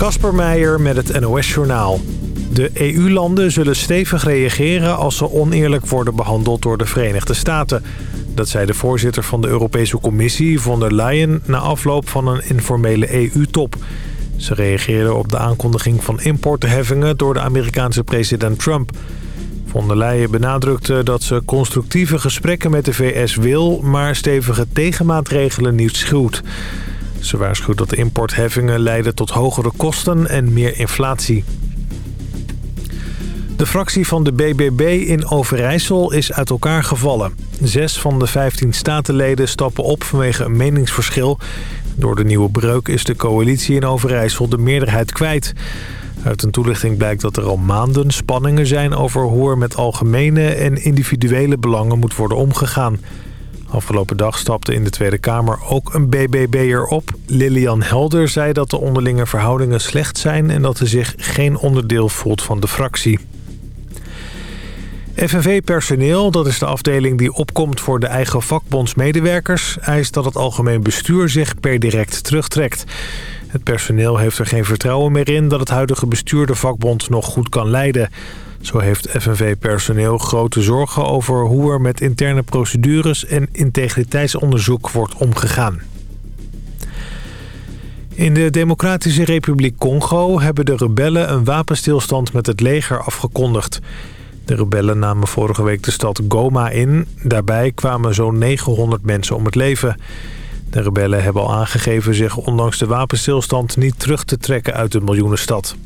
Kasper Meijer met het NOS-journaal. De EU-landen zullen stevig reageren als ze oneerlijk worden behandeld door de Verenigde Staten. Dat zei de voorzitter van de Europese Commissie, von der Leyen... na afloop van een informele EU-top. Ze reageerde op de aankondiging van importheffingen door de Amerikaanse president Trump. Von der Leyen benadrukte dat ze constructieve gesprekken met de VS wil... maar stevige tegenmaatregelen niet schuwt. Ze waarschuwt dat de importheffingen leiden tot hogere kosten en meer inflatie. De fractie van de BBB in Overijssel is uit elkaar gevallen. Zes van de 15 statenleden stappen op vanwege een meningsverschil. Door de nieuwe breuk is de coalitie in Overijssel de meerderheid kwijt. Uit een toelichting blijkt dat er al maanden spanningen zijn... over hoe er met algemene en individuele belangen moet worden omgegaan. Afgelopen dag stapte in de Tweede Kamer ook een BBB'er op. Lilian Helder zei dat de onderlinge verhoudingen slecht zijn... en dat ze zich geen onderdeel voelt van de fractie. FNV-personeel, dat is de afdeling die opkomt voor de eigen vakbondsmedewerkers... eist dat het algemeen bestuur zich per direct terugtrekt. Het personeel heeft er geen vertrouwen meer in dat het huidige bestuur de vakbond nog goed kan leiden. Zo heeft FNV-personeel grote zorgen over hoe er met interne procedures en integriteitsonderzoek wordt omgegaan. In de Democratische Republiek Congo hebben de rebellen een wapenstilstand met het leger afgekondigd. De rebellen namen vorige week de stad Goma in. Daarbij kwamen zo'n 900 mensen om het leven. De rebellen hebben al aangegeven zich ondanks de wapenstilstand niet terug te trekken uit de miljoenenstad.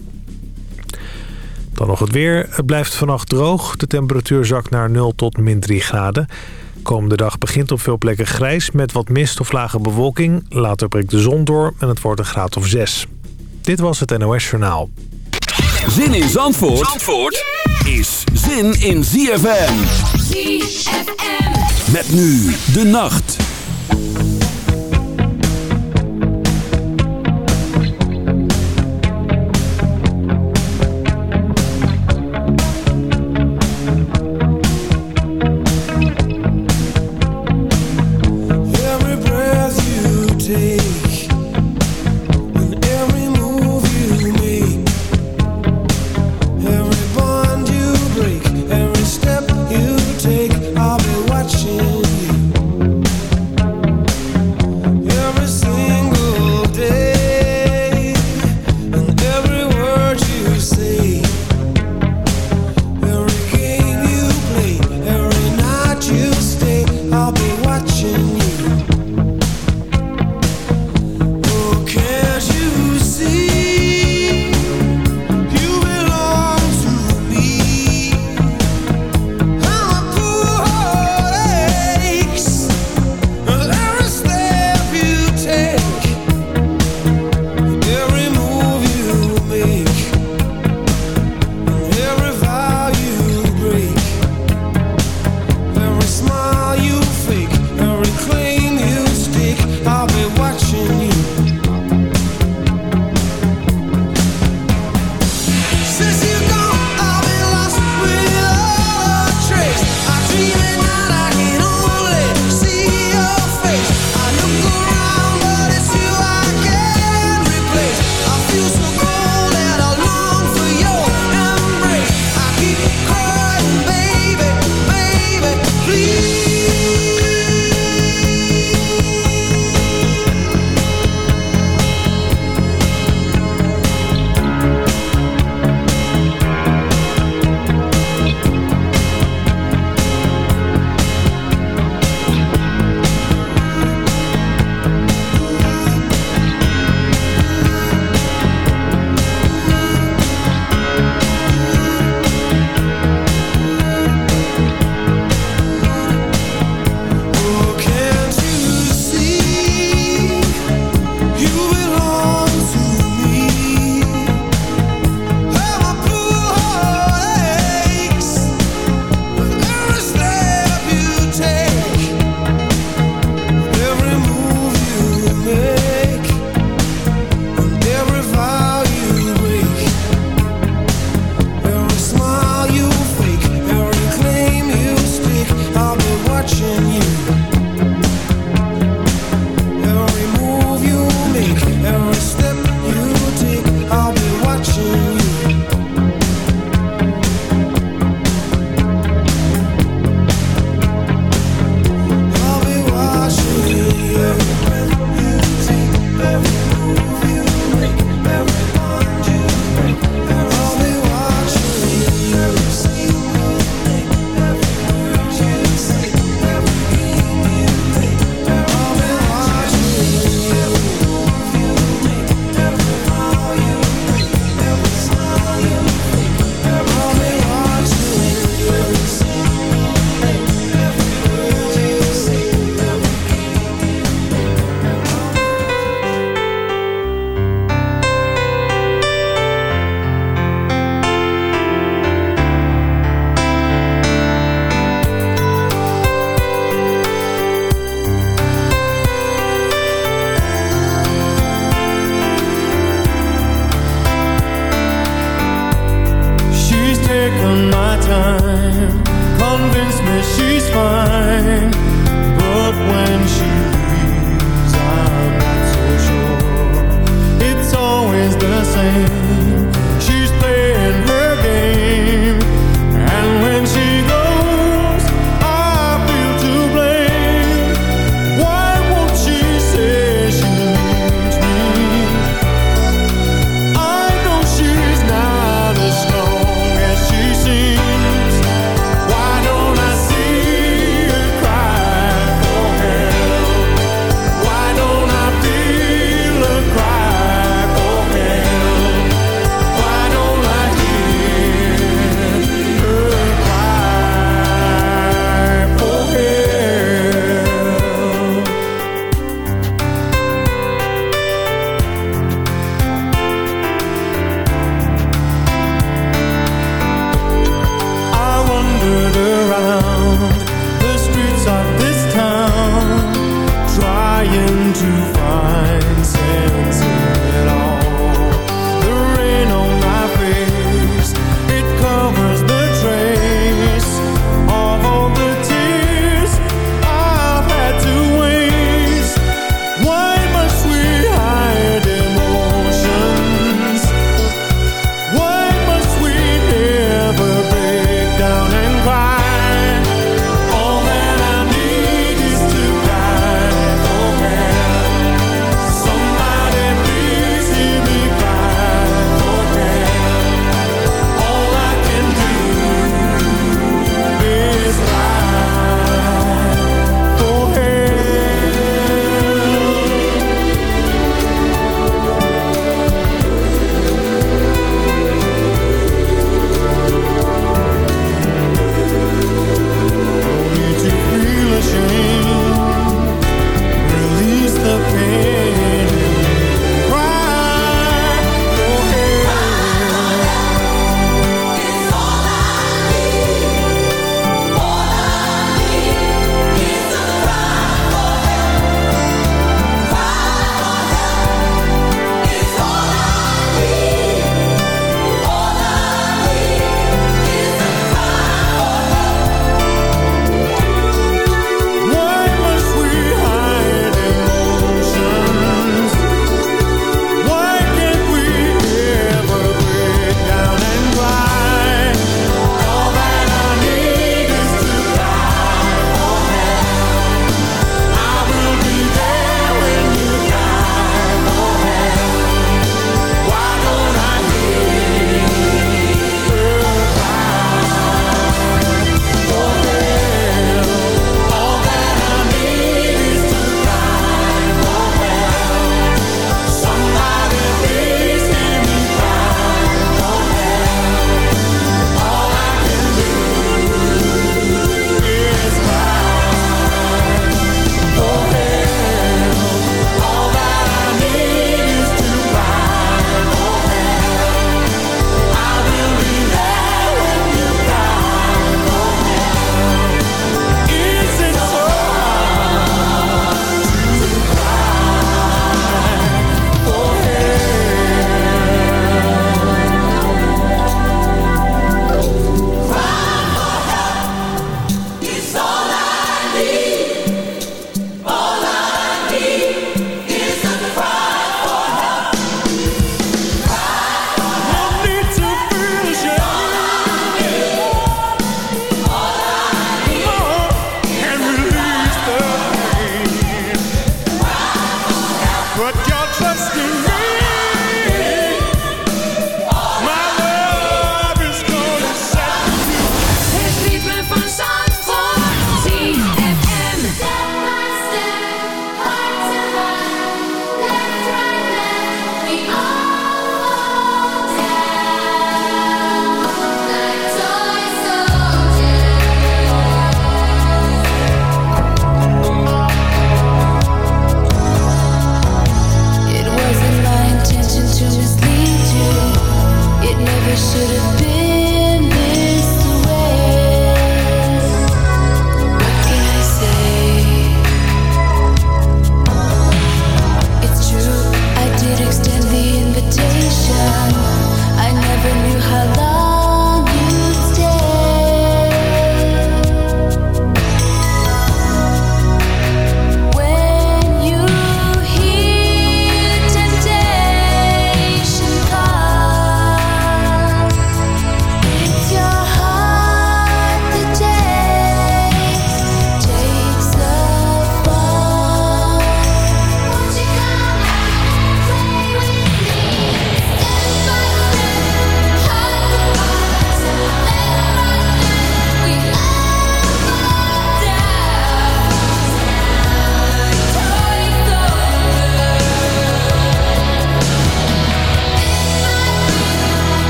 Dan nog het weer. Het blijft vannacht droog. De temperatuur zakt naar 0 tot min 3 graden. Komende dag begint op veel plekken grijs met wat mist of lage bewolking. Later breekt de zon door en het wordt een graad of 6. Dit was het NOS Journaal. Zin in Zandvoort, Zandvoort is zin in ZFM. ZFM. Met nu de nacht.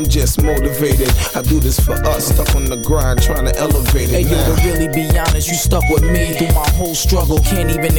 I'm just motivated. I do this for us, stuck on the grind, trying to elevate it. Hey, yo, to really be honest, you stuck with me through my whole struggle. Can't even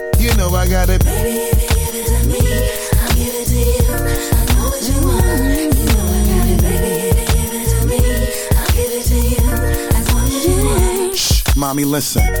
you know I got it. Baby, if you give it to me, I'll give it to you. I know what you want. You know I got it, baby. If you give it to me, I'll give it to you. As long as you want. Shh, mommy, listen.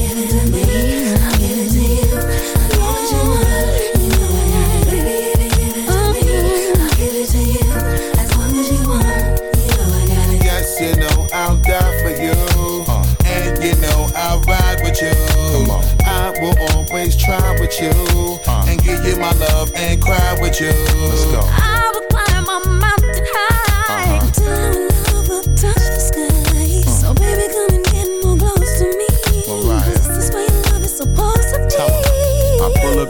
Try with you. Uh. And give you my love and cry with you. Let's go. I will climb a mountain high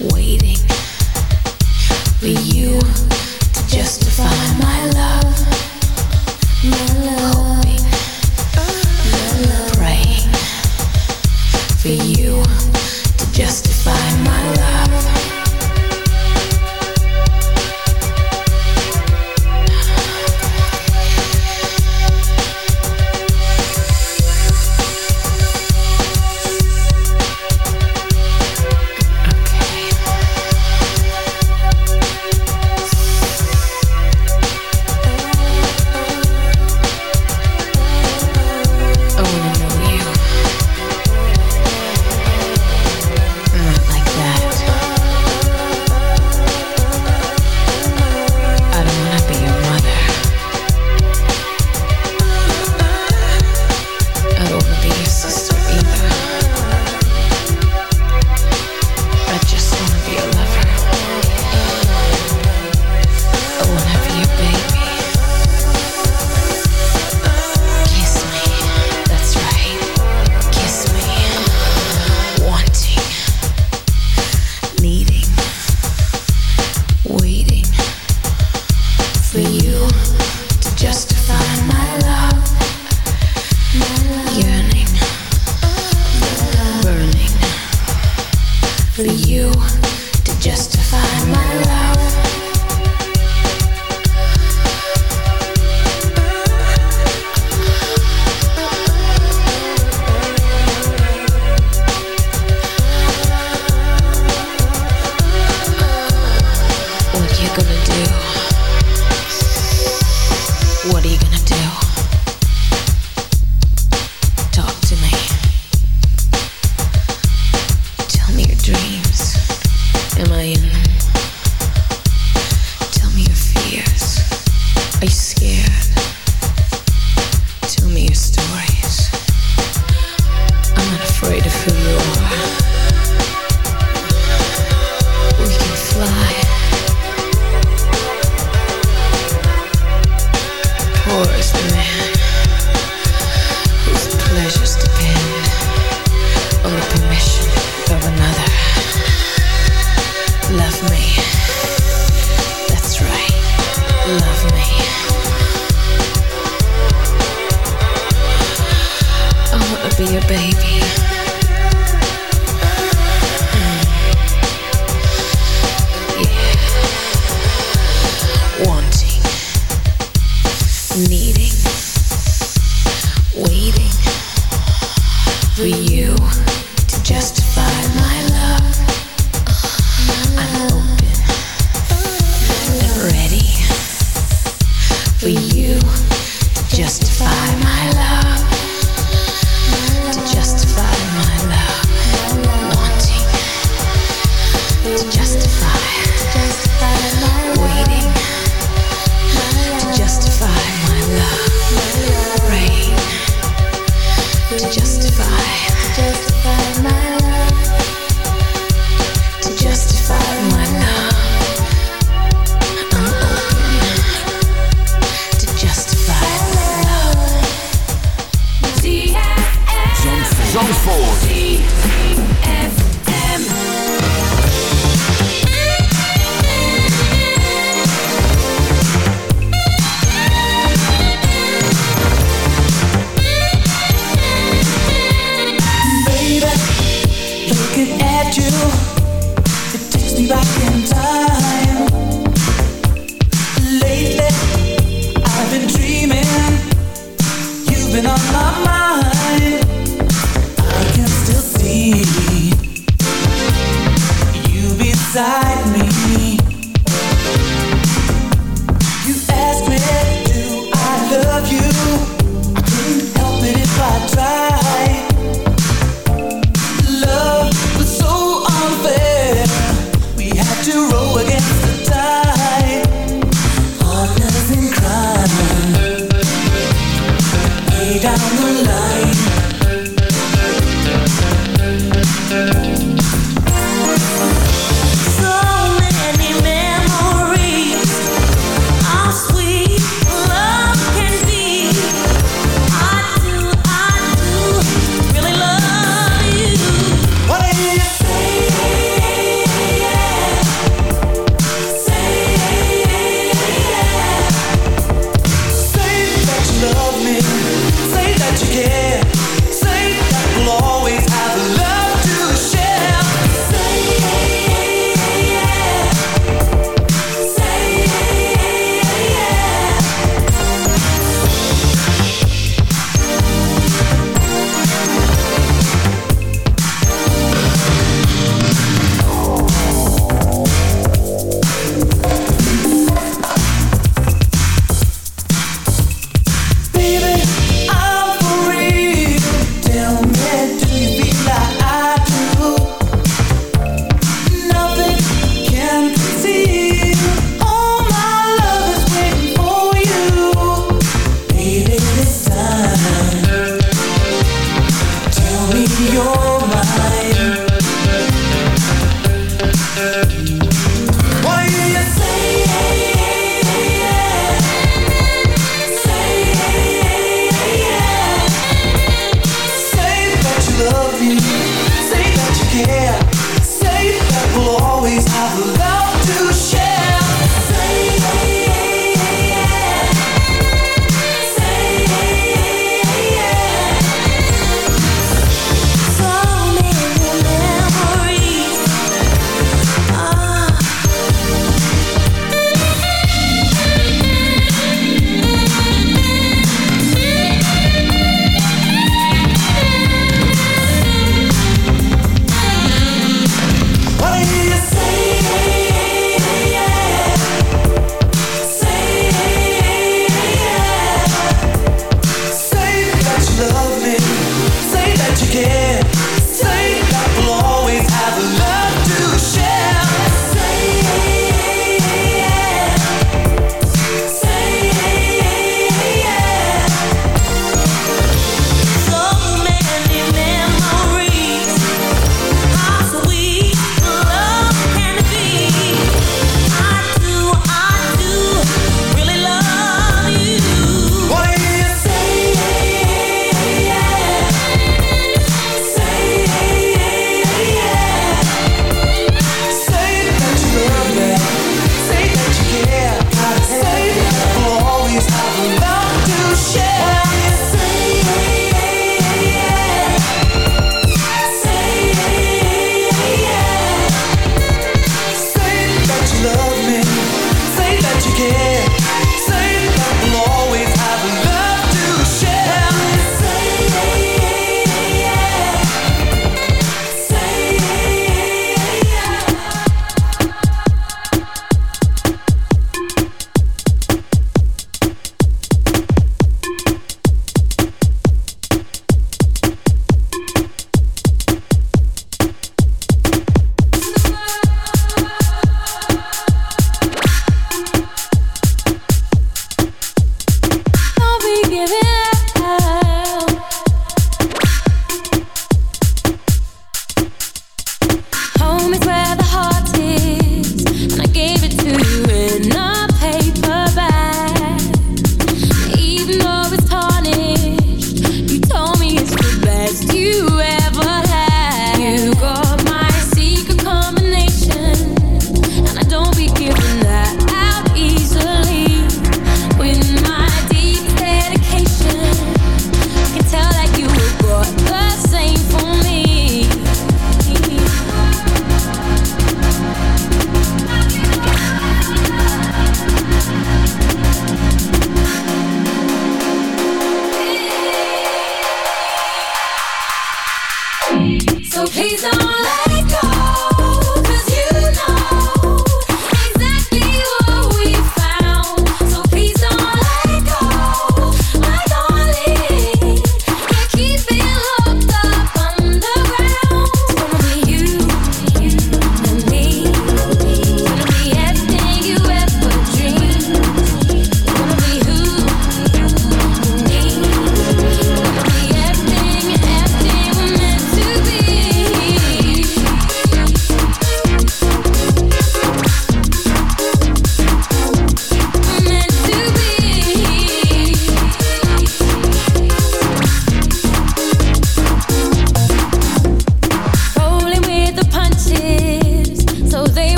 waiting for you to justify my love, my love. What are you gonna do?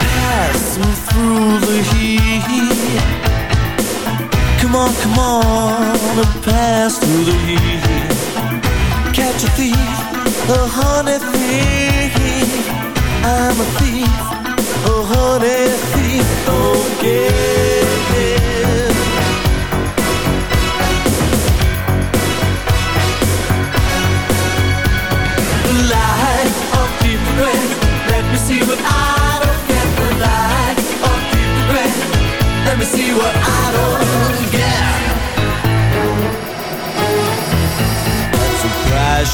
passing through the heat. Come on, come on, pass through the heat. Catch a thief, a honey thief. I'm a thief, a honey thief. Okay.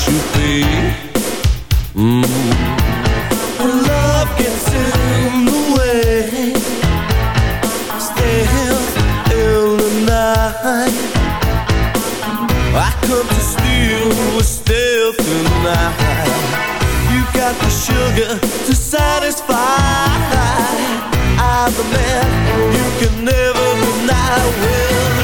should be mm. When love gets in the way Still in the night I come to steal, we're still tonight. You got the sugar to satisfy. I'm the man you can never deny.